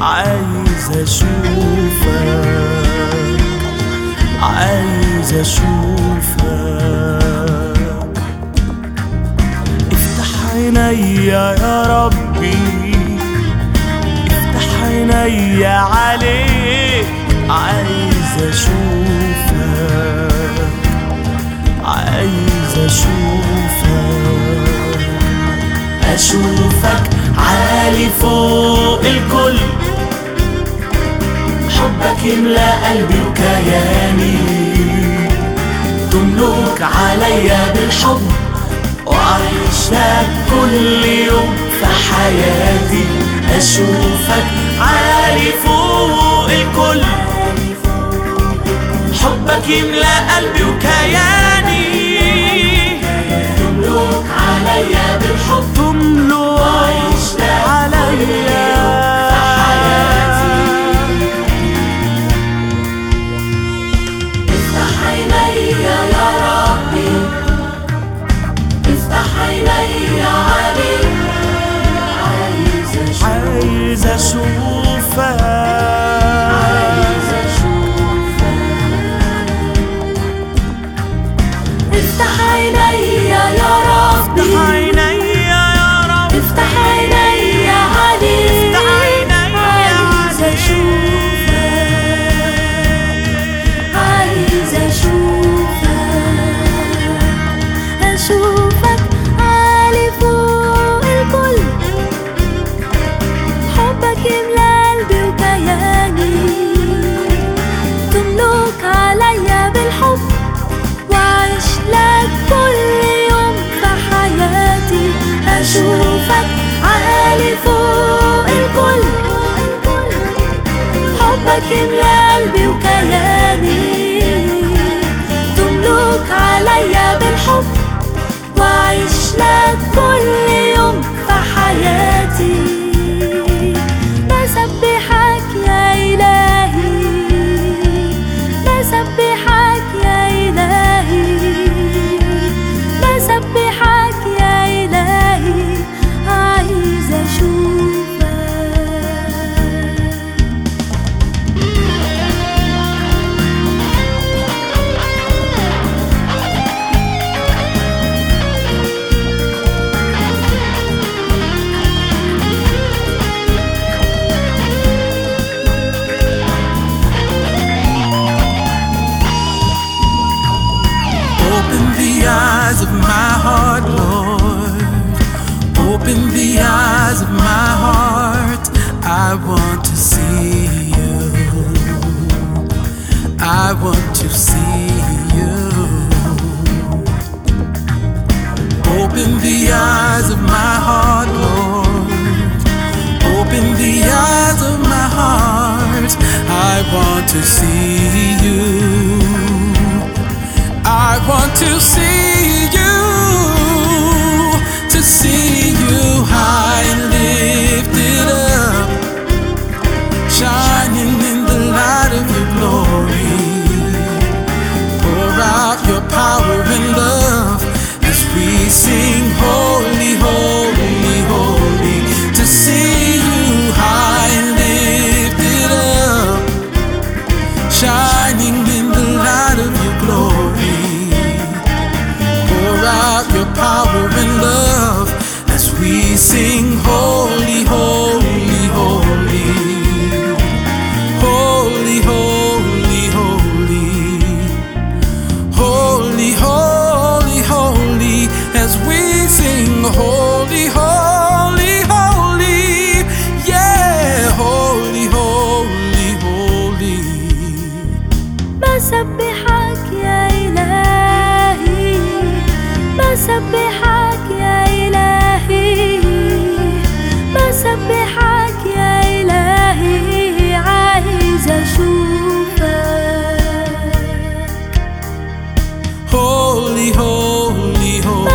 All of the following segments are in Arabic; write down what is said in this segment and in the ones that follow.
عايز أشوفك عايز أشوفك. افتح عينيا يا ربي افتح عينيا عليك عايز أشوفك. يملى قلبي وكياني. تملك عليا بالحب وأعيش لك كل يوم في حياتي. أشوفك عالي فوق الكل. حبك يملى قلبي وكياني. عايز اشوفك اشوفك عالي فوق الكل. حبك يملى قلبي وكياني تملك عليا بالحب وعيش لك كل Open the eyes of my heart. I want to see you. I want to see you. Open the eyes of my heart, Lord. Open the eyes of my heart. I want to see more in love as we sing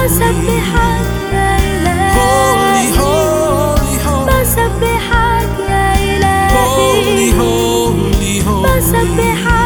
بسبحك يا Holy, إلهي holy, holy. بسبحك يا Holy, إلهي holy, holy. بسبحك